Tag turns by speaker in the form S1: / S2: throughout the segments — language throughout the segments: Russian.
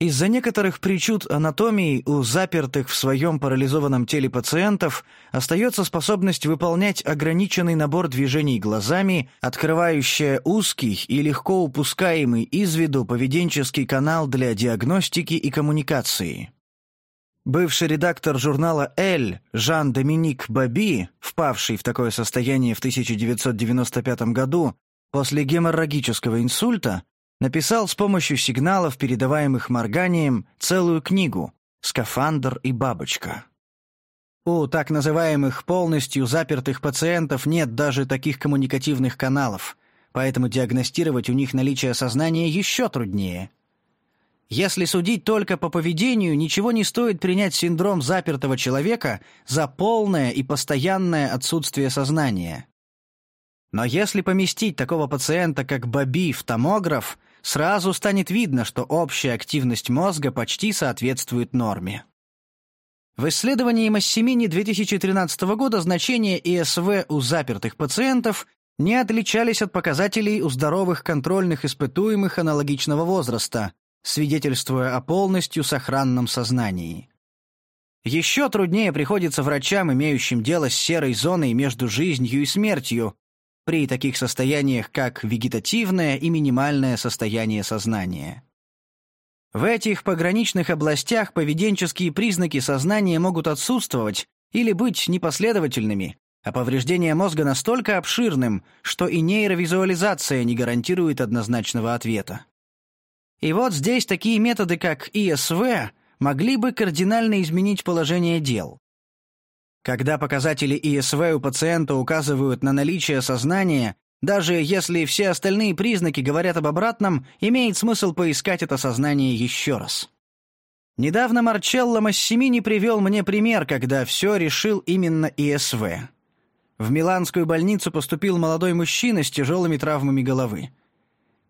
S1: Из-за некоторых причуд анатомии у запертых в своем парализованном теле пациентов остается способность выполнять ограниченный набор движений глазами, открывающая узкий и легко упускаемый из виду поведенческий канал для диагностики и коммуникации. Бывший редактор журнала «Эль» Жан-Доминик Баби, впавший в такое состояние в 1995 году после геморрагического инсульта, написал с помощью сигналов, передаваемых морганием, целую книгу «Скафандр и бабочка». У так называемых полностью запертых пациентов нет даже таких коммуникативных каналов, поэтому диагностировать у них наличие сознания еще труднее. Если судить только по поведению, ничего не стоит принять синдром запертого человека за полное и постоянное отсутствие сознания. Но если поместить такого пациента, как Баби, в томограф – сразу станет видно, что общая активность мозга почти соответствует норме. В исследовании Массимини 2013 года значения ИСВ у запертых пациентов не отличались от показателей у здоровых контрольных испытуемых аналогичного возраста, свидетельствуя о полностью сохранном сознании. Еще труднее приходится врачам, имеющим дело с серой зоной между жизнью и смертью, при таких состояниях, как вегетативное и минимальное состояние сознания. В этих пограничных областях поведенческие признаки сознания могут отсутствовать или быть непоследовательными, а повреждение мозга настолько обширным, что и нейровизуализация не гарантирует однозначного ответа. И вот здесь такие методы, как ИСВ, могли бы кардинально изменить положение дел. Когда показатели ИСВ у пациента указывают на наличие сознания, даже если все остальные признаки говорят об обратном, имеет смысл поискать это сознание еще раз. Недавно Марчелло Массимини привел мне пример, когда все решил именно ИСВ. В Миланскую больницу поступил молодой мужчина с тяжелыми травмами головы.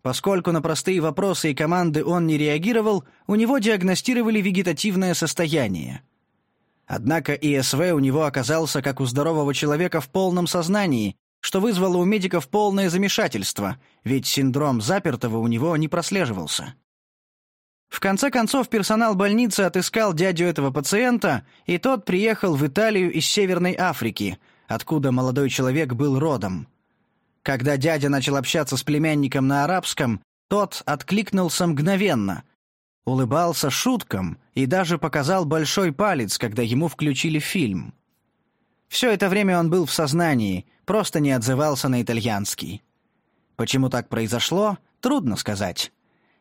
S1: Поскольку на простые вопросы и команды он не реагировал, у него диагностировали вегетативное состояние – Однако ИСВ у него оказался, как у здорового человека, в полном сознании, что вызвало у медиков полное замешательство, ведь синдром запертого у него не прослеживался. В конце концов, персонал больницы отыскал дядю этого пациента, и тот приехал в Италию из Северной Африки, откуда молодой человек был родом. Когда дядя начал общаться с племянником на арабском, тот откликнулся мгновенно, улыбался шуткам и даже показал большой палец, когда ему включили фильм. Все это время он был в сознании, просто не отзывался на итальянский. Почему так произошло, трудно сказать.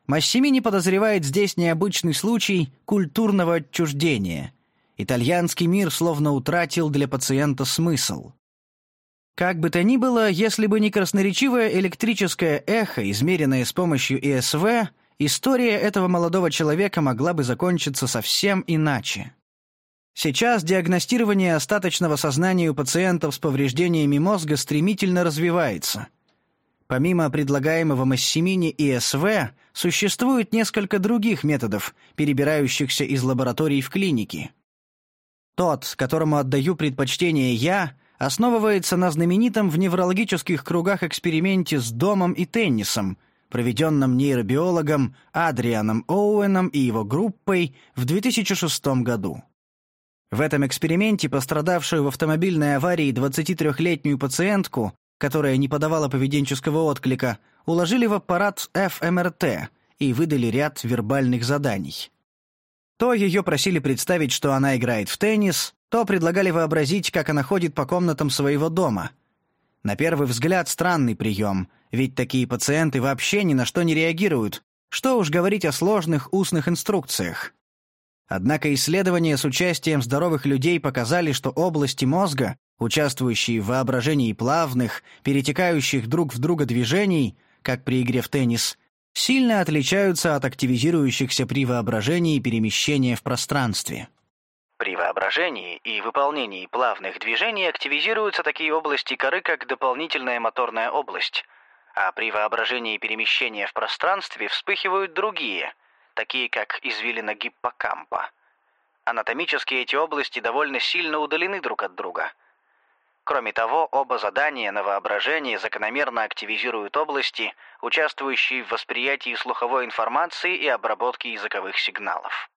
S1: Массимини подозревает здесь необычный случай культурного отчуждения. Итальянский мир словно утратил для пациента смысл. Как бы то ни было, если бы не красноречивое электрическое эхо, измеренное с помощью ИСВ, история этого молодого человека могла бы закончиться совсем иначе. Сейчас диагностирование остаточного сознания у пациентов с повреждениями мозга стремительно развивается. Помимо предлагаемого Массимини и СВ, существует несколько других методов, перебирающихся из лабораторий в клинике. Тот, которому отдаю предпочтение я, основывается на знаменитом в неврологических кругах эксперименте с домом и теннисом – проведенном нейробиологом Адрианом Оуэном и его группой в 2006 году. В этом эксперименте пострадавшую в автомобильной аварии 23-летнюю пациентку, которая не подавала поведенческого отклика, уложили в аппарат ФМРТ и выдали ряд вербальных заданий. То ее просили представить, что она играет в теннис, то предлагали вообразить, как она ходит по комнатам своего дома. На первый взгляд странный прием – ведь такие пациенты вообще ни на что не реагируют. Что уж говорить о сложных устных инструкциях. Однако исследования с участием здоровых людей показали, что области мозга, участвующие в воображении плавных, перетекающих друг в друга движений, как при игре в теннис, сильно отличаются от активизирующихся при воображении перемещения в пространстве.
S2: При воображении и выполнении плавных движений активизируются такие области коры, как дополнительная моторная область – а при воображении перемещения в пространстве вспыхивают другие, такие как извилина гиппокампа. Анатомически эти области довольно сильно удалены друг от друга. Кроме того, оба задания на воображение закономерно активизируют области, участвующие в восприятии слуховой информации и обработке языковых сигналов.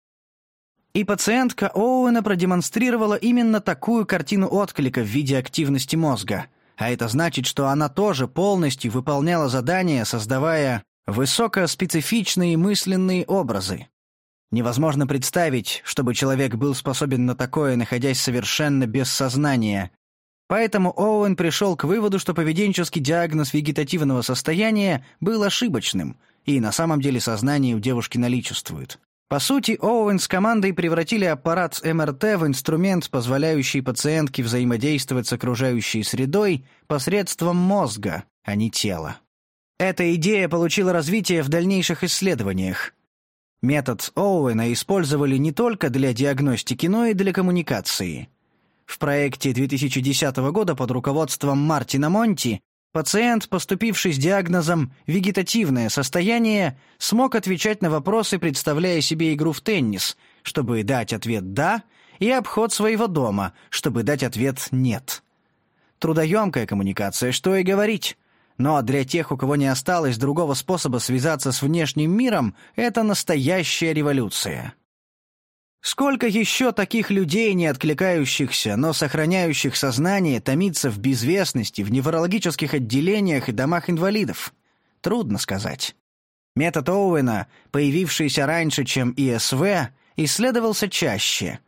S1: И пациентка Оуэна продемонстрировала именно такую картину отклика в виде активности мозга. А это значит, что она тоже полностью выполняла задание, создавая высокоспецифичные мысленные образы. Невозможно представить, чтобы человек был способен на такое, находясь совершенно без сознания. Поэтому Оуэн пришел к выводу, что поведенческий диагноз вегетативного состояния был ошибочным, и на самом деле сознание у девушки наличествует. По сути, Оуэн с командой превратили аппарат с МРТ в инструмент, позволяющий пациентке взаимодействовать с окружающей средой посредством мозга, а не тела. Эта идея получила развитие в дальнейших исследованиях. Метод Оуэна использовали не только для диагностики, но и для коммуникации. В проекте 2010 года под руководством Мартина Монти пациент, поступивший с диагнозом «вегетативное состояние», смог отвечать на вопросы, представляя себе игру в теннис, чтобы дать ответ «да», и обход своего дома, чтобы дать ответ «нет». Трудоемкая коммуникация, что и говорить. Но для тех, у кого не осталось другого способа связаться с внешним миром, это настоящая революция. Сколько еще таких людей, не откликающихся, но сохраняющих сознание, томится в безвестности, в неврологических отделениях и домах инвалидов? Трудно сказать. Метод Оуэна, появившийся раньше, чем ИСВ, исследовался чаще.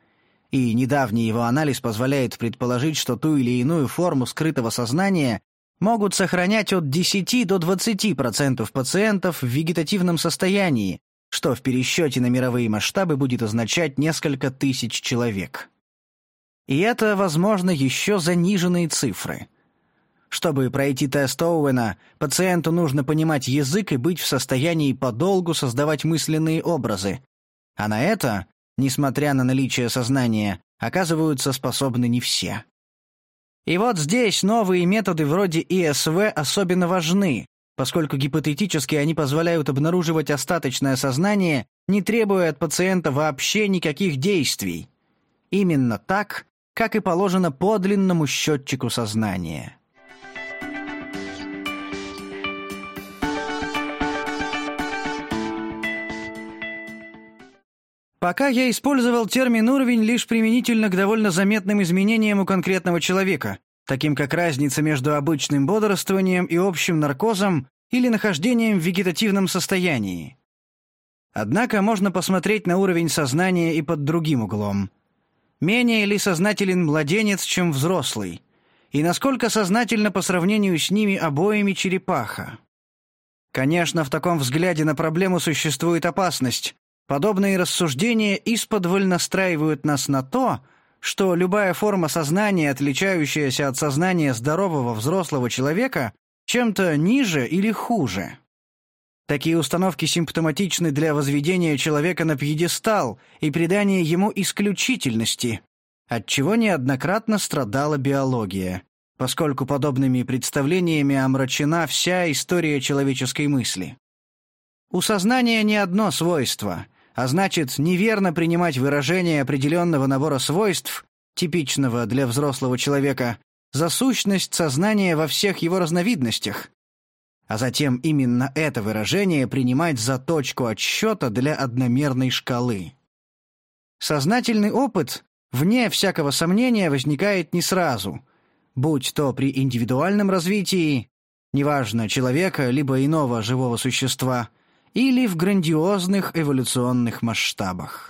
S1: И недавний его анализ позволяет предположить, что ту или иную форму скрытого сознания могут сохранять от 10 до 20% пациентов в вегетативном состоянии, что в пересчете на мировые масштабы будет означать несколько тысяч человек. И это, возможно, еще заниженные цифры. Чтобы пройти тест Оуэна, пациенту нужно понимать язык и быть в состоянии подолгу создавать мысленные образы. А на это, несмотря на наличие сознания, оказываются способны не все. И вот здесь новые методы вроде ИСВ особенно важны, поскольку гипотетически они позволяют обнаруживать остаточное сознание, не требуя от пациента вообще никаких действий. Именно так, как и положено подлинному счетчику сознания. Пока я использовал термин «уровень» лишь применительно к довольно заметным изменениям у конкретного человека, таким как разница между обычным бодрствованием и общим наркозом или нахождением в вегетативном состоянии. Однако можно посмотреть на уровень сознания и под другим углом. Менее ли сознателен младенец, чем взрослый? И насколько сознательно по сравнению с ними обоими черепаха? Конечно, в таком взгляде на проблему существует опасность, Подобные рассуждения исподволь настраивают нас на то, что любая форма сознания, отличающаяся от сознания здорового взрослого человека, чем-то ниже или хуже. Такие установки симптоматичны для возведения человека на пьедестал и придания ему исключительности, от чего неоднократно страдала биология, поскольку подобными представлениями омрачена вся история человеческой мысли. У сознания не одно свойство, а значит, неверно принимать выражение определенного набора свойств, типичного для взрослого человека, за сущность сознания во всех его разновидностях, а затем именно это выражение принимать за точку отсчета для одномерной шкалы. Сознательный опыт, вне всякого сомнения, возникает не сразу, будь то при индивидуальном развитии, неважно, человека либо иного живого существа – или в грандиозных эволюционных масштабах.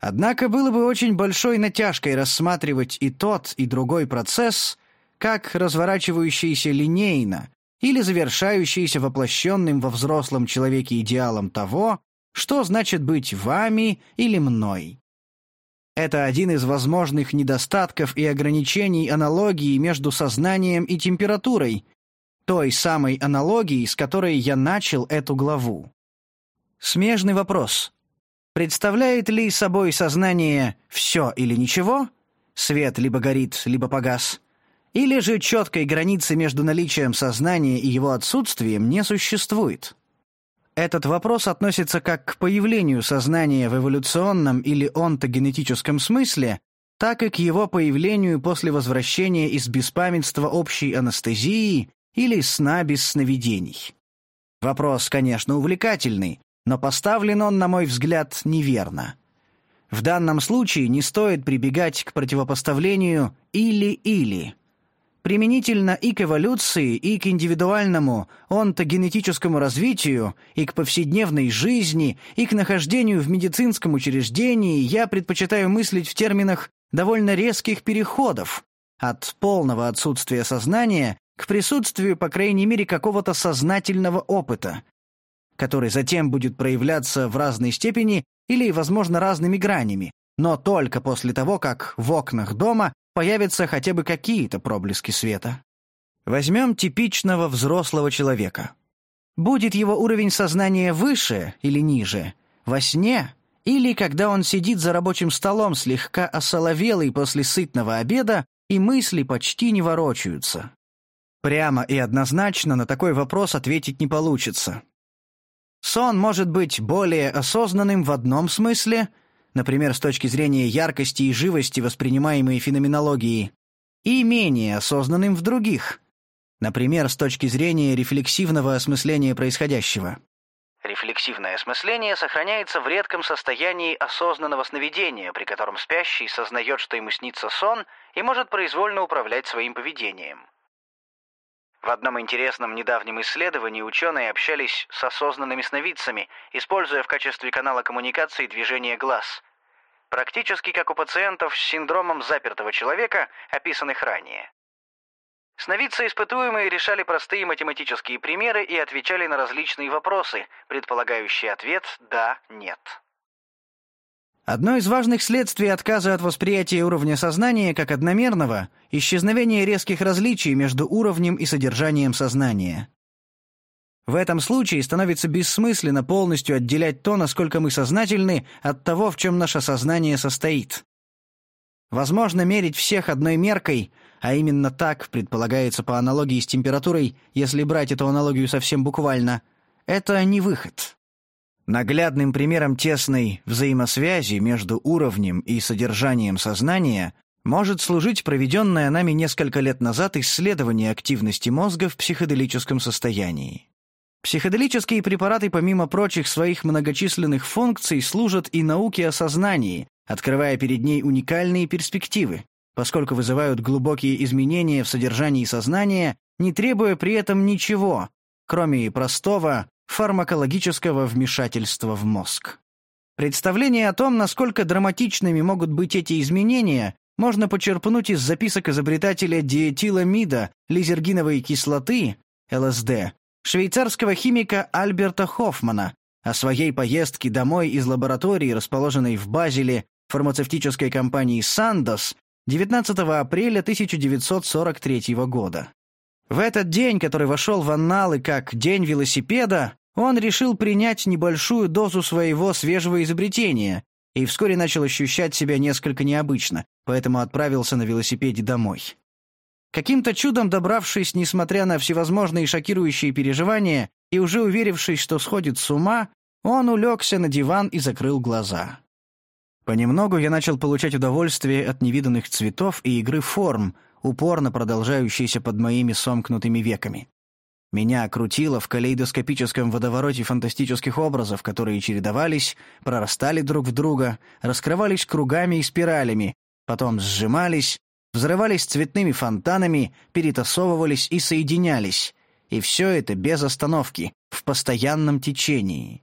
S1: Однако было бы очень большой натяжкой рассматривать и тот, и другой процесс как разворачивающийся линейно или завершающийся воплощенным во взрослом человеке идеалом того, что значит быть вами или мной. Это один из возможных недостатков и ограничений аналогии между сознанием и температурой, той самой аналогии, с которой я начал эту главу. Смежный вопрос. Представляет ли собой сознание «все или ничего»? Свет либо горит, либо погас. Или же четкой границы между наличием сознания и его отсутствием не существует? Этот вопрос относится как к появлению сознания в эволюционном или онтогенетическом смысле, так и к его появлению после возвращения из беспамятства общей анестезии или сна без сновидений. Вопрос, конечно, увлекательный, но поставлен он, на мой взгляд, неверно. В данном случае не стоит прибегать к противопоставлению «или-или». Применительно и к эволюции, и к индивидуальному онтогенетическому развитию, и к повседневной жизни, и к нахождению в медицинском учреждении я предпочитаю мыслить в терминах довольно резких переходов от полного отсутствия сознания к присутствию, по крайней мере, какого-то сознательного опыта, который затем будет проявляться в разной степени или, возможно, разными гранями, но только после того, как в окнах дома появятся хотя бы какие-то проблески света. Возьмем типичного взрослого человека. Будет его уровень сознания выше или ниже, во сне или когда он сидит за рабочим столом слегка осоловелый после сытного обеда и мысли почти не ворочаются. Прямо и однозначно на такой вопрос ответить не получится. Сон может быть более осознанным в одном смысле, например, с точки зрения яркости и живости воспринимаемой феноменологии, и менее осознанным в других, например, с точки зрения рефлексивного осмысления происходящего.
S2: Рефлексивное осмысление сохраняется в редком состоянии осознанного сновидения, при котором спящий сознает, что ему снится сон, и может произвольно управлять своим поведением. В одном интересном недавнем исследовании ученые общались с осознанными сновидцами, используя в качестве канала коммуникации движение глаз. Практически как у пациентов с синдромом запертого человека, описанных ранее. Сновидцы испытуемые решали простые математические примеры и отвечали на различные вопросы, предполагающие ответ «да», «нет».
S1: Одно из важных следствий отказа от восприятия уровня сознания как одномерного – исчезновение резких различий между уровнем и содержанием сознания. В этом случае становится бессмысленно полностью отделять то, насколько мы сознательны, от того, в чем наше сознание состоит. Возможно мерить всех одной меркой, а именно так предполагается по аналогии с температурой, если брать эту аналогию совсем буквально, это не выход. Наглядным примером тесной взаимосвязи между уровнем и содержанием сознания может служить проведенное нами несколько лет назад исследование активности мозга в психоделическом состоянии. Психоделические препараты, помимо прочих своих многочисленных функций, служат и науке о сознании, открывая перед ней уникальные перспективы, поскольку вызывают глубокие изменения в содержании сознания, не требуя при этом ничего, кроме простого фармакологического вмешательства в мозг. Представление о том, насколько драматичными могут быть эти изменения, можно почерпнуть из записок изобретателя диэтиламида лизергиновой кислоты, ЛСД, швейцарского химика Альберта Хоффмана о своей поездке домой из лаборатории, расположенной в Базеле фармацевтической компании «Сандос» 19 апреля 1943 года. В этот день, который вошел в анналы как «День велосипеда», он решил принять небольшую дозу своего свежего изобретения и вскоре начал ощущать себя несколько необычно, поэтому отправился на велосипеде домой. Каким-то чудом добравшись, несмотря на всевозможные шокирующие переживания, и уже уверившись, что сходит с ума, он улегся на диван и закрыл глаза. Понемногу я начал получать удовольствие от невиданных цветов и игры форм, упорно продолжающейся под моими сомкнутыми веками. Меня крутило в калейдоскопическом водовороте фантастических образов, которые чередовались, прорастали друг в друга, раскрывались кругами и спиралями, потом сжимались, взрывались цветными фонтанами, перетасовывались и соединялись. И все это без остановки, в постоянном течении.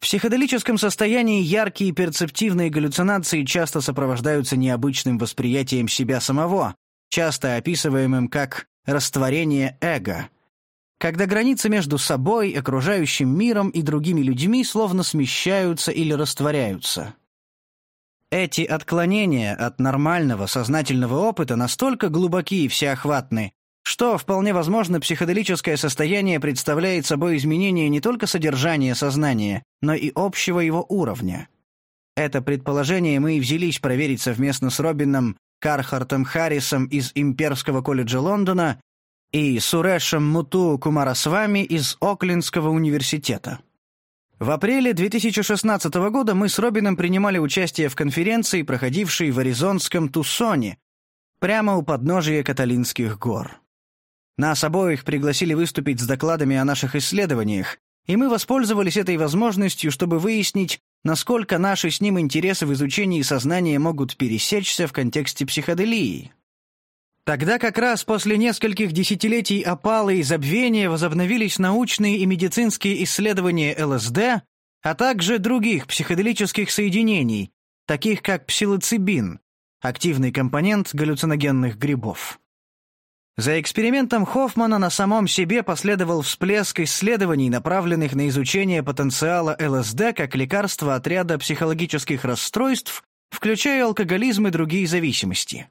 S1: В психоделическом состоянии яркие перцептивные галлюцинации часто сопровождаются необычным восприятием себя самого, часто описываемым как «растворение эго», когда границы между собой, окружающим миром и другими людьми словно смещаются или растворяются. Эти отклонения от нормального сознательного опыта настолько глубоки и всеохватны, что, вполне возможно, психоделическое состояние представляет собой изменение не только содержания сознания, но и общего его уровня. Это предположение мы и взялись проверить совместно с Робином Кархартом Харрисом из Имперского колледжа Лондона и Сурешем Муту Кумарасвами из Оклендского университета. В апреле 2016 года мы с Робином принимали участие в конференции, проходившей в аризонском Туссоне, прямо у подножия Каталинских гор. Нас обоих пригласили выступить с докладами о наших исследованиях, и мы воспользовались этой возможностью, чтобы выяснить, насколько наши с ним интересы в изучении сознания могут пересечься в контексте психоделии. Тогда как раз после нескольких десятилетий опалы и забвения возобновились научные и медицинские исследования ЛСД, а также других психоделических соединений, таких как псилоцибин, активный компонент галлюциногенных грибов. За экспериментом Хоффмана на самом себе последовал всплеск исследований, направленных на изучение потенциала ЛСД как лекарства от ряда психологических расстройств, включая алкоголизм и другие зависимости.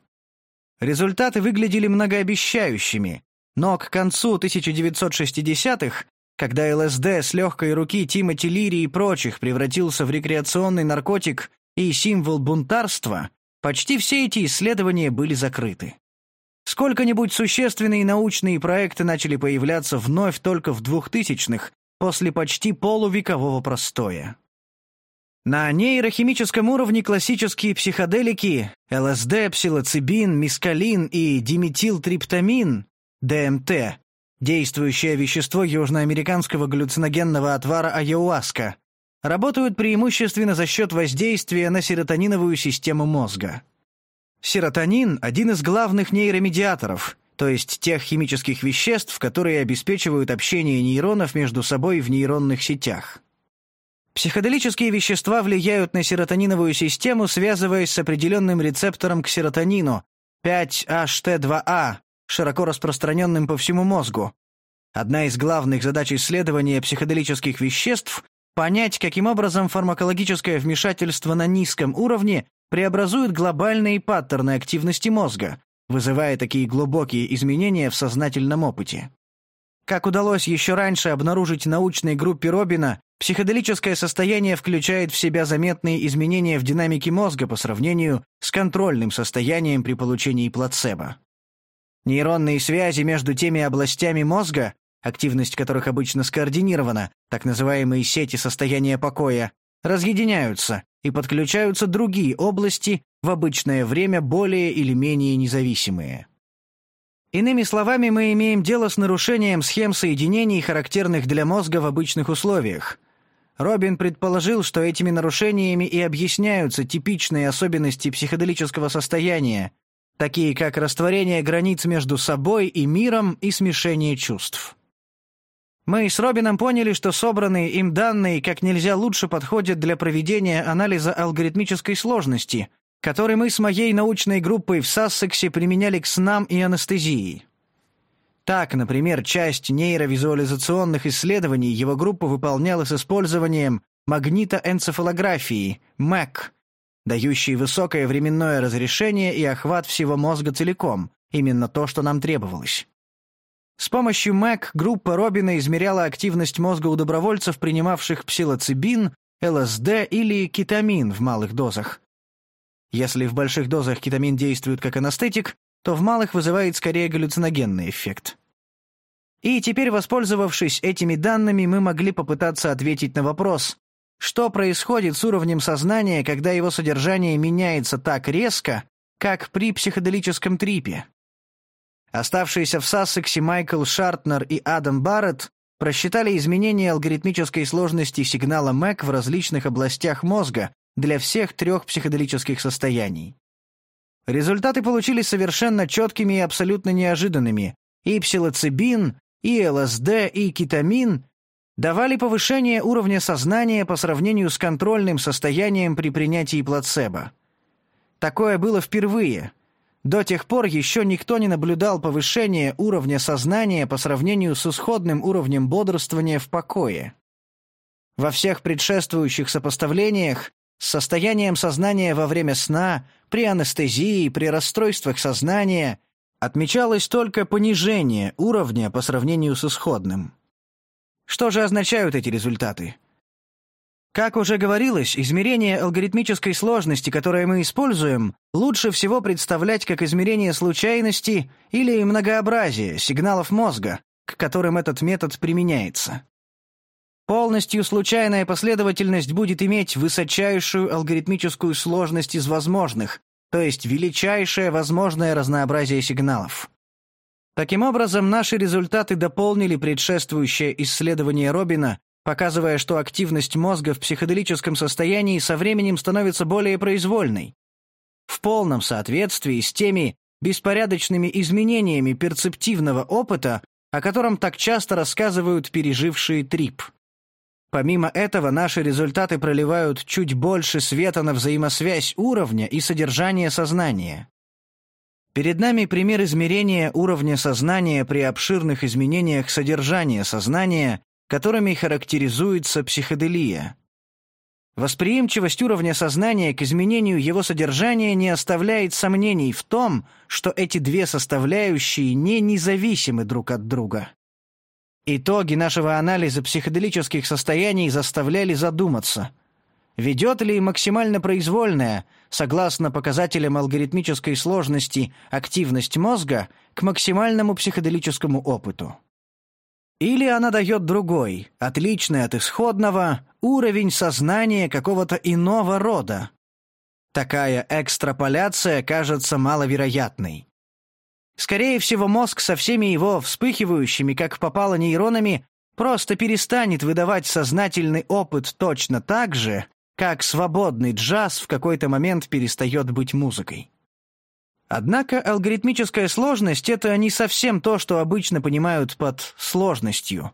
S1: Результаты выглядели многообещающими, но к концу 1960-х, когда ЛСД с легкой руки Тимоти Лири и прочих превратился в рекреационный наркотик и символ бунтарства, почти все эти исследования были закрыты. Сколько-нибудь существенные научные проекты начали появляться вновь только в 2000-х, после почти полувекового простоя. На нейрохимическом уровне классические психоделики ЛСД, псилоцибин, мискалин и диметилтриптамин, ДМТ, действующее вещество южноамериканского галлюциногенного отвара айоаска, работают преимущественно за счет воздействия на серотониновую систему мозга. Серотонин – один из главных нейромедиаторов, то есть тех химических веществ, которые обеспечивают общение нейронов между собой в нейронных сетях. Психоделические вещества влияют на серотониновую систему, связываясь с определенным рецептором к серотонину 5-HT2A, а, широко распространенным по всему мозгу. Одна из главных задач исследования психоделических веществ – понять, каким образом фармакологическое вмешательство на низком уровне преобразует глобальные паттерны активности мозга, вызывая такие глубокие изменения в сознательном опыте. Как удалось еще раньше обнаружить научной группе Робина, Психоделическое состояние включает в себя заметные изменения в динамике мозга по сравнению с контрольным состоянием при получении плацебо. Нейронные связи между теми областями мозга, активность которых обычно скоординирована, так называемые сети состояния покоя, разъединяются и подключаются другие области, в обычное время более или менее независимые. Иными словами, мы имеем дело с нарушением схем соединений, характерных для мозга в обычных условиях – Робин предположил, что этими нарушениями и объясняются типичные особенности психоделического состояния, такие как растворение границ между собой и миром и смешение чувств. Мы с Робином поняли, что собранные им данные как нельзя лучше подходят для проведения анализа алгоритмической сложности, который мы с моей научной группой в Сассексе применяли к снам и анестезии. Так, например, часть нейровизуализационных исследований его группа выполняла с использованием магнитоэнцефалографии, МЭК, дающей высокое временное разрешение и охват всего мозга целиком, именно то, что нам требовалось. С помощью МЭК группа Робина измеряла активность мозга у добровольцев, принимавших псилоцибин, ЛСД или кетамин в малых дозах. Если в больших дозах кетамин действует как анестетик, то в малых вызывает скорее галлюциногенный эффект. И теперь, воспользовавшись этими данными, мы могли попытаться ответить на вопрос, что происходит с уровнем сознания, когда его содержание меняется так резко, как при психоделическом трипе. Оставшиеся в Сассексе Майкл Шартнер и Адам Барретт просчитали изменения алгоритмической сложности сигнала МЭК в различных областях мозга для всех трех психоделических состояний. Результаты получились совершенно четкими и абсолютно неожиданными, и псилоцибин, и ЛСД, и кетамин давали повышение уровня сознания по сравнению с контрольным состоянием при принятии плацебо. Такое было впервые. До тех пор еще никто не наблюдал повышения уровня сознания по сравнению с исходным уровнем бодрствования в покое. Во всех предшествующих сопоставлениях состоянием сознания во время сна, при анестезии, при расстройствах сознания отмечалось только понижение уровня по сравнению с исходным. Что же означают эти результаты? Как уже говорилось, измерение алгоритмической сложности, которое мы используем, лучше всего представлять как измерение случайности или многообразия сигналов мозга, к которым этот метод применяется. Полностью случайная последовательность будет иметь высочайшую алгоритмическую сложность из возможных, то есть величайшее возможное разнообразие сигналов. Таким образом, наши результаты дополнили предшествующее исследование Робина, показывая, что активность мозга в психоделическом состоянии со временем становится более произвольной, в полном соответствии с теми беспорядочными изменениями перцептивного опыта, о котором так часто рассказывают пережившие трип. Помимо этого, наши результаты проливают чуть больше света на взаимосвязь уровня и содержания сознания. Перед нами пример измерения уровня сознания при обширных изменениях содержания сознания, которыми характеризуется психоделия. Восприимчивость уровня сознания к изменению его содержания не оставляет сомнений в том, что эти две составляющие не независимы друг от друга. Итоги нашего анализа психоделических состояний заставляли задуматься. Ведет ли максимально произвольная, согласно показателям алгоритмической сложности, активность мозга к максимальному психоделическому опыту? Или она дает другой, отличный от исходного, уровень сознания какого-то иного рода? Такая экстраполяция кажется маловероятной. Скорее всего, мозг со всеми его вспыхивающими, как попало нейронами, просто перестанет выдавать сознательный опыт точно так же, как свободный джаз в какой-то момент перестает быть музыкой. Однако алгоритмическая сложность — это не совсем то, что обычно понимают под сложностью.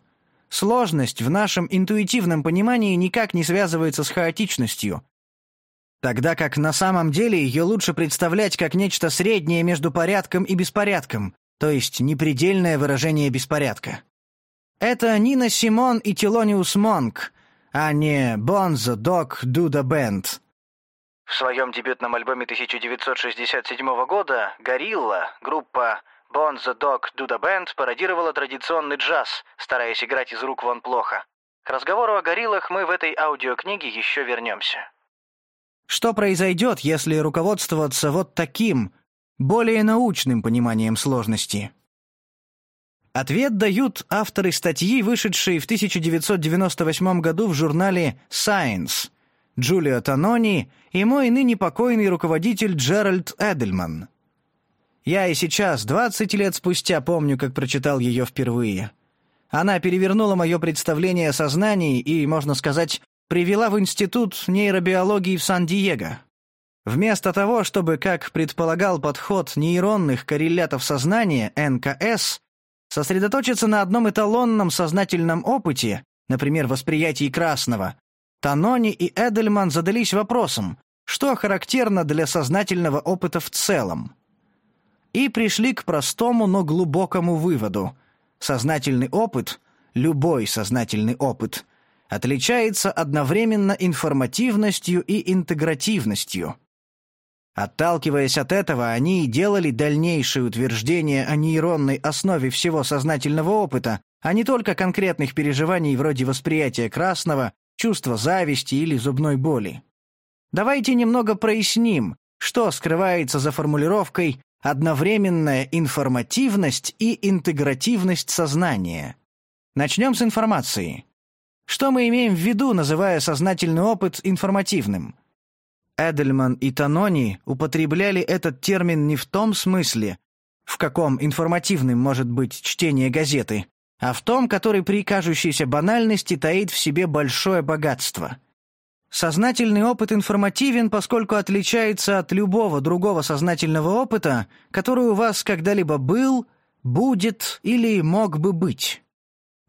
S1: Сложность в нашем интуитивном понимании никак не связывается с хаотичностью, Тогда как на самом деле ее лучше представлять как нечто среднее между порядком и беспорядком, то есть непредельное выражение беспорядка. Это Нина Симон и Телониус Монк, а не Бонзо Док Дуда Бенд.
S2: В своем дебютном альбоме 1967 года «Горилла» группа Бонзо Док Дуда Бенд пародировала традиционный джаз, стараясь играть из рук вон плохо. К разговору о гориллах мы в этой аудиокниге еще вернемся.
S1: Что произойдет, если руководствоваться вот таким, более научным пониманием сложности? Ответ дают авторы статьи, вышедшей в 1998 году в журнале Science, Джулио Танони и мой ныне покойный руководитель Джеральд Эдельман. Я и сейчас, 20 лет спустя, помню, как прочитал ее впервые. Она перевернула мое представление о сознании и, можно сказать, привела в Институт нейробиологии в Сан-Диего. Вместо того, чтобы, как предполагал подход нейронных коррелятов сознания, НКС, сосредоточиться на одном эталонном сознательном опыте, например, восприятии красного, Танони и Эдельман задались вопросом, что характерно для сознательного опыта в целом. И пришли к простому, но глубокому выводу. Сознательный опыт, любой сознательный опыт — отличается одновременно информативностью и интегративностью. Отталкиваясь от этого, они и делали дальнейшие утверждения о нейронной основе всего сознательного опыта, а не только конкретных переживаний вроде восприятия красного, чувства зависти или зубной боли. Давайте немного проясним, что скрывается за формулировкой «одновременная информативность и интегративность сознания». Начнем с информации. Что мы имеем в виду, называя сознательный опыт информативным? Эдельман и Танони употребляли этот термин не в том смысле, в каком информативным может быть чтение газеты, а в том, который при кажущейся банальности таит в себе большое богатство. Сознательный опыт информативен, поскольку отличается от любого другого сознательного опыта, который у вас когда-либо был, будет или мог бы быть.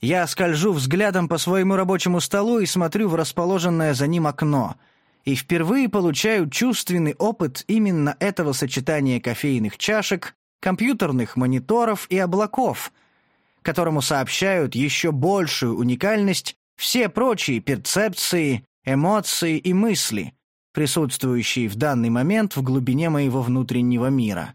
S1: Я скольжу взглядом по своему рабочему столу и смотрю в расположенное за ним окно. И впервые получаю чувственный опыт именно этого сочетания кофейных чашек, компьютерных мониторов и облаков, которому сообщают еще большую уникальность все прочие перцепции, эмоции и мысли, присутствующие в данный момент в глубине моего внутреннего мира.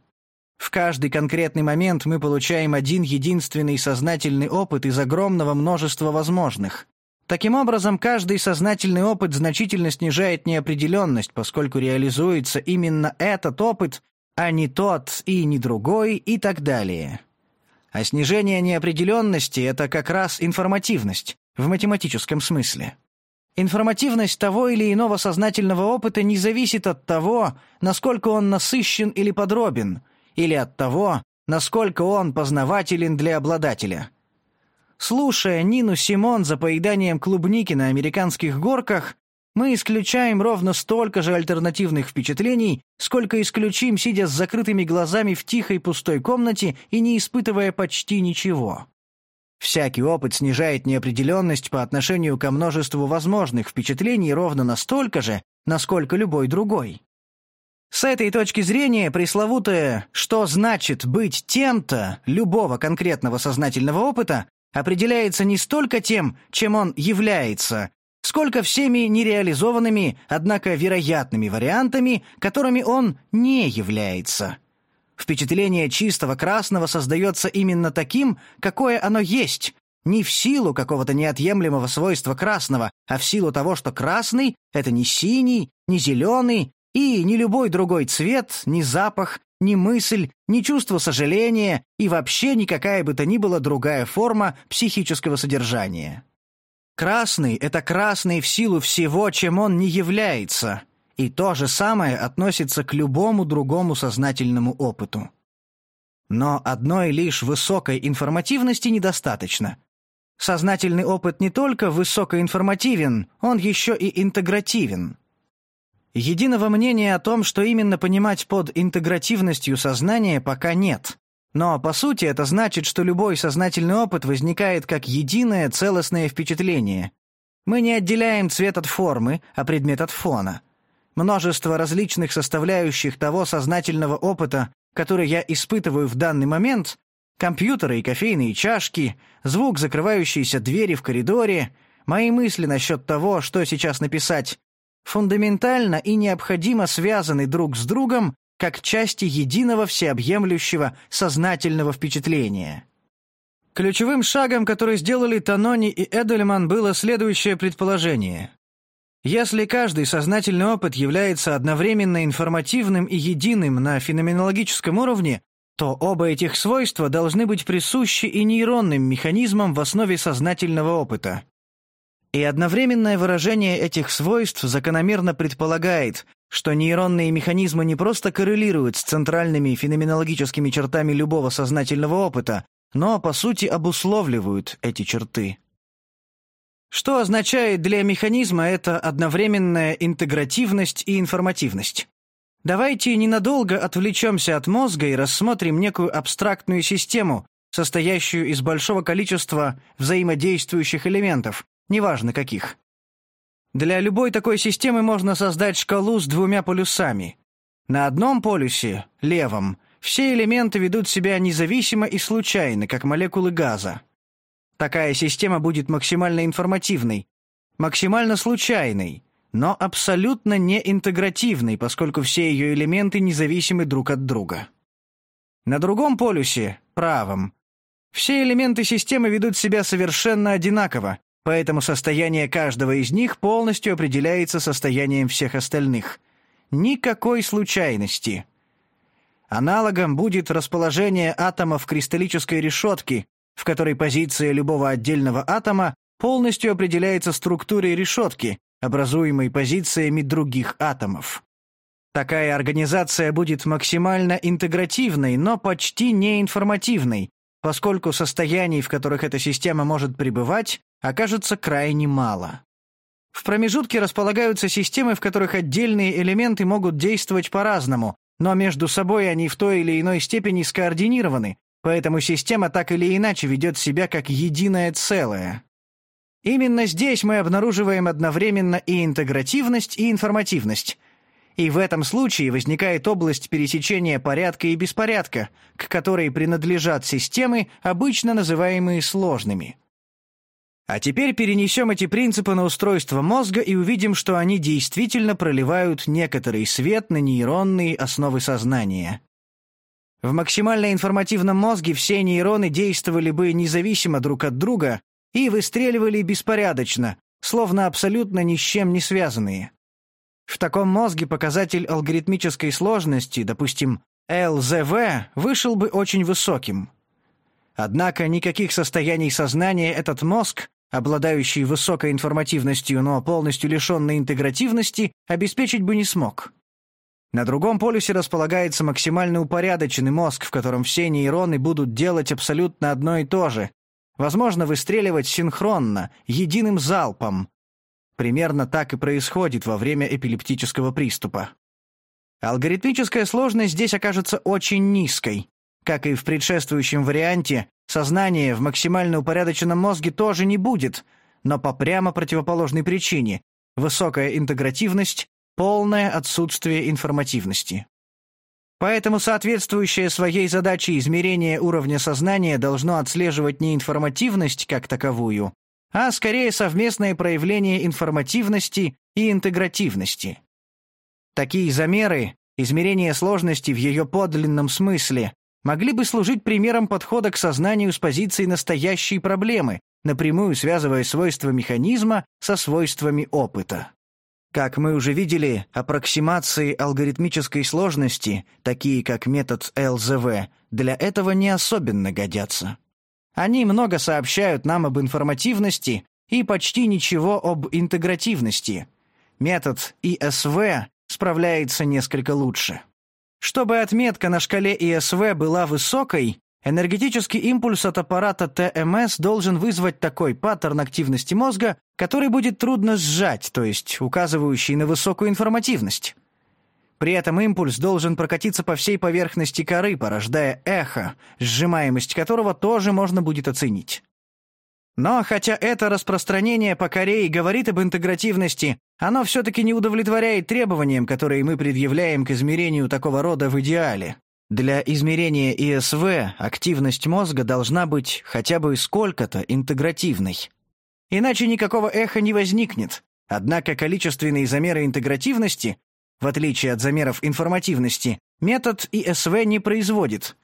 S1: В каждый конкретный момент мы получаем один единственный сознательный опыт из огромного множества возможных. Таким образом, каждый сознательный опыт значительно снижает неопределенность, поскольку реализуется именно этот опыт, а не тот и не другой и так далее. А снижение неопределенности — это как раз информативность, в математическом смысле. Информативность того или иного сознательного опыта не зависит от того, насколько он насыщен или подробен, или от того, насколько он познавателен для обладателя. Слушая Нину Симон за поеданием клубники на американских горках, мы исключаем ровно столько же альтернативных впечатлений, сколько исключим, сидя с закрытыми глазами в тихой пустой комнате и не испытывая почти ничего. Всякий опыт снижает неопределенность по отношению ко множеству возможных впечатлений ровно настолько же, насколько любой другой. С этой точки зрения пресловутое «что значит быть тем-то» любого конкретного сознательного опыта определяется не столько тем, чем он является, сколько всеми нереализованными, однако вероятными вариантами, которыми он не является. Впечатление чистого красного создается именно таким, какое оно есть, не в силу какого-то неотъемлемого свойства красного, а в силу того, что красный — это не синий, не зеленый и не любой другой цвет, ни запах, ни мысль, ни чувство сожаления и вообще никакая бы то ни была другая форма психического содержания. Красный — это красный в силу всего, чем он не является — и то же самое относится к любому другому сознательному опыту. Но одной лишь высокой информативности недостаточно. Сознательный опыт не только высокоинформативен, он еще и интегративен. Единого мнения о том, что именно понимать под интегративностью сознания, пока нет. Но, по сути, это значит, что любой сознательный опыт возникает как единое целостное впечатление. Мы не отделяем цвет от формы, а предмет от фона – множество различных составляющих того сознательного опыта, который я испытываю в данный момент, компьютеры и кофейные чашки, звук закрывающейся двери в коридоре, мои мысли насчет того, что сейчас написать, фундаментально и необходимо связаны друг с другом как части единого всеобъемлющего сознательного впечатления. Ключевым шагом, который сделали Танони и Эдельман, было следующее предположение. Если каждый сознательный опыт является одновременно информативным и единым на феноменологическом уровне, то оба этих свойства должны быть присущи и нейронным механизмам в основе сознательного опыта. И одновременное выражение этих свойств закономерно предполагает, что нейронные механизмы не просто коррелируют с центральными феноменологическими чертами любого сознательного опыта, но, по сути, обусловливают эти черты. Что означает для механизма эта одновременная интегративность и информативность? Давайте ненадолго отвлечемся от мозга и рассмотрим некую абстрактную систему, состоящую из большого количества взаимодействующих элементов, неважно каких. Для любой такой системы можно создать шкалу с двумя полюсами. На одном полюсе, левом, все элементы ведут себя независимо и случайно, как молекулы газа. Такая система будет максимально информативной, максимально случайной, но абсолютно не интегративной, поскольку все ее элементы независимы друг от друга. На другом полюсе, правом, все элементы системы ведут себя совершенно одинаково, поэтому состояние каждого из них полностью определяется состоянием всех остальных. Никакой случайности. Аналогом будет расположение атомов кристаллической решетки, в которой позиция любого отдельного атома полностью определяется структурой решетки, образуемой позициями других атомов. Такая организация будет максимально интегративной, но почти не информативной, поскольку состояний, в которых эта система может пребывать, окажется крайне мало. В промежутке располагаются системы, в которых отдельные элементы могут действовать по-разному, но между собой они в той или иной степени скоординированы, Поэтому система так или иначе ведет себя как единое целое. Именно здесь мы обнаруживаем одновременно и интегративность, и информативность. И в этом случае возникает область пересечения порядка и беспорядка, к которой принадлежат системы, обычно называемые сложными. А теперь перенесем эти принципы на устройство мозга и увидим, что они действительно проливают некоторый свет на нейронные основы сознания. В максимально информативном мозге все нейроны действовали бы независимо друг от друга и выстреливали беспорядочно, словно абсолютно ни с чем не связанные. В таком мозге показатель алгоритмической сложности, допустим, ЛЗВ, вышел бы очень высоким. Однако никаких состояний сознания этот мозг, обладающий высокой информативностью, но полностью лишенный интегративности, обеспечить бы не смог. На другом полюсе располагается максимально упорядоченный мозг, в котором все нейроны будут делать абсолютно одно и то же. Возможно, выстреливать синхронно, единым залпом. Примерно так и происходит во время эпилептического приступа. Алгоритмическая сложность здесь окажется очень низкой. Как и в предшествующем варианте, сознание в максимально упорядоченном мозге тоже не будет, но по прямо противоположной причине – высокая интегративность полное отсутствие информативности. Поэтому соответствующее своей задаче измерение уровня сознания должно отслеживать не информативность как таковую, а скорее совместное проявление информативности и интегративности. Такие замеры, измерение сложности в ее подлинном смысле, могли бы служить примером подхода к сознанию с позиции настоящей проблемы, напрямую связывая свойства механизма со свойствами опыта. Как мы уже видели, аппроксимации алгоритмической сложности, такие как метод ЛЗВ, для этого не особенно годятся. Они много сообщают нам об информативности и почти ничего об интегративности. Метод ИСВ справляется несколько лучше. Чтобы отметка на шкале ИСВ была высокой, Энергетический импульс от аппарата ТМС должен вызвать такой паттерн активности мозга, который будет трудно сжать, то есть указывающий на высокую информативность. При этом импульс должен прокатиться по всей поверхности коры, порождая эхо, сжимаемость которого тоже можно будет оценить. Но хотя это распространение по коре и говорит об интегративности, оно все-таки не удовлетворяет требованиям, которые мы предъявляем к измерению такого рода в идеале. Для измерения ИСВ активность мозга должна быть хотя бы сколько-то интегративной. Иначе никакого эха не возникнет. Однако количественные замеры интегративности, в отличие от замеров информативности, метод ИСВ не производит.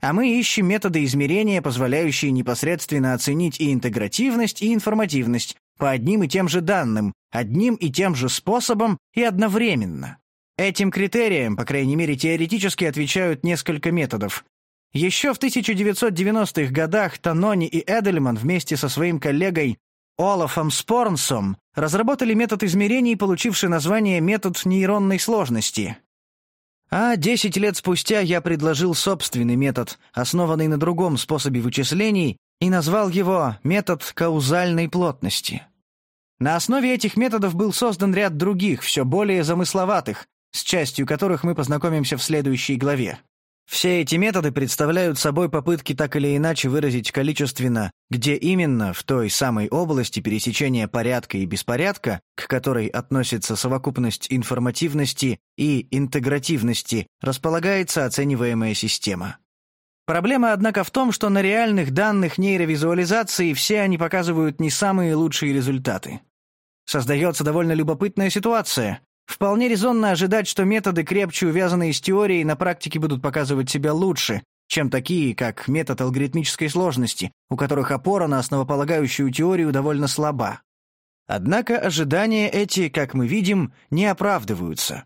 S1: А мы ищем методы измерения, позволяющие непосредственно оценить и интегративность, и информативность по одним и тем же данным, одним и тем же способом и одновременно. Этим критериям, по крайней мере теоретически, отвечают несколько методов. Еще в 1990-х годах Танони и Эдельман вместе со своим коллегой Олафом Спорнсом разработали метод измерений, получивший название «метод нейронной сложности». А 10 лет спустя я предложил собственный метод, основанный на другом способе вычислений, и назвал его «метод каузальной плотности». На основе этих методов был создан ряд других, все более замысловатых, с частью которых мы познакомимся в следующей главе. Все эти методы представляют собой попытки так или иначе выразить количественно, где именно в той самой области пересечения порядка и беспорядка, к которой относится совокупность информативности и интегративности, располагается оцениваемая система. Проблема, однако, в том, что на реальных данных нейровизуализации все они показывают не самые лучшие результаты. Создается довольно любопытная ситуация. Вполне резонно ожидать, что методы, крепче увязанные с теорией, на практике будут показывать себя лучше, чем такие, как метод алгоритмической сложности, у которых опора на основополагающую теорию довольно слаба. Однако ожидания эти, как мы видим, не оправдываются.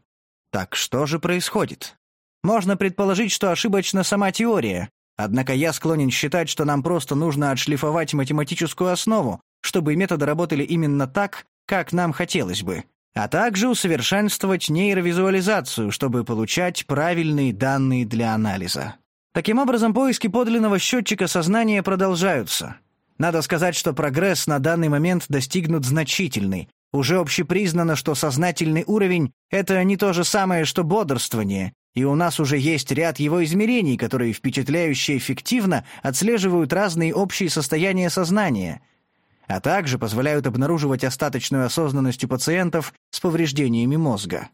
S1: Так что же происходит? Можно предположить, что ошибочна сама теория, однако я склонен считать, что нам просто нужно отшлифовать математическую основу, чтобы методы работали именно так, как нам хотелось бы, а также усовершенствовать нейровизуализацию, чтобы получать правильные данные для анализа. Таким образом, поиски подлинного счетчика сознания продолжаются. Надо сказать, что прогресс на данный момент достигнут значительный. Уже общепризнано, что сознательный уровень — это не то же самое, что бодрствование, и у нас уже есть ряд его измерений, которые впечатляюще эффективно отслеживают разные общие состояния сознания — а также позволяют обнаруживать остаточную осознанность у пациентов с повреждениями мозга.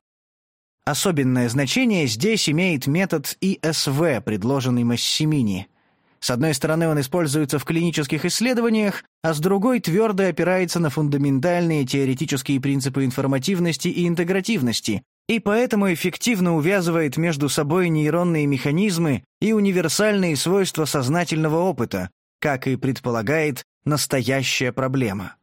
S1: Особенное значение здесь имеет метод ИСВ, предложенный Массимини. С одной стороны, он используется в клинических исследованиях, а с другой твердо опирается на фундаментальные теоретические принципы информативности и интегративности, и поэтому эффективно увязывает между собой нейронные механизмы и универсальные свойства сознательного опыта, как и предполагает настоящая проблема.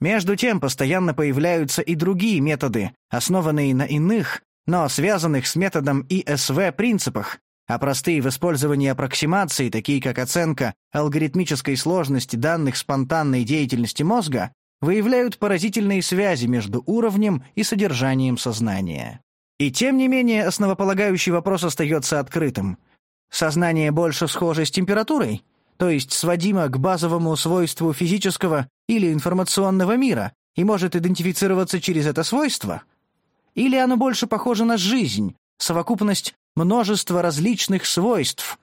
S1: Между тем, постоянно появляются и другие методы, основанные на иных, но связанных с методом ИСВ принципах, а простые в использовании аппроксимации, такие как оценка алгоритмической сложности данных спонтанной деятельности мозга, выявляют поразительные связи между уровнем и содержанием сознания. И тем не менее основополагающий вопрос остается открытым. Сознание больше схоже с температурой, то есть сводимо к базовому свойству физического или информационного мира и может идентифицироваться через это свойство? Или оно больше похоже на жизнь, совокупность множества различных свойств,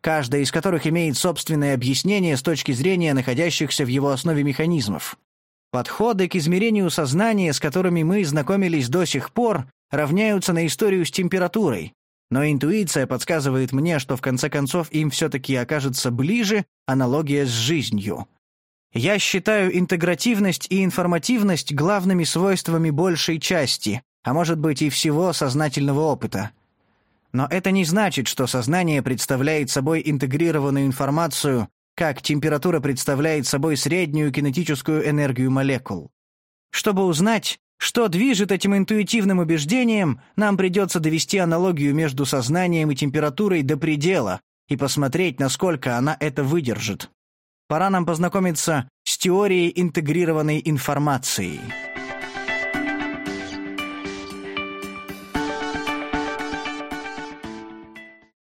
S1: каждая из которых имеет собственное объяснение с точки зрения находящихся в его основе механизмов. Подходы к измерению сознания, с которыми мы знакомились до сих пор, равняются на историю с температурой, но интуиция подсказывает мне, что в конце концов им все-таки окажется ближе аналогия с жизнью. Я считаю интегративность и информативность главными свойствами большей части, а может быть и всего сознательного опыта. Но это не значит, что сознание представляет собой интегрированную информацию, как температура представляет собой среднюю кинетическую энергию молекул. Чтобы узнать, что движет этим интуитивным убеждением, нам придется довести аналогию между сознанием и температурой до предела и посмотреть, насколько она это выдержит. Пора нам познакомиться с теорией интегрированной информации.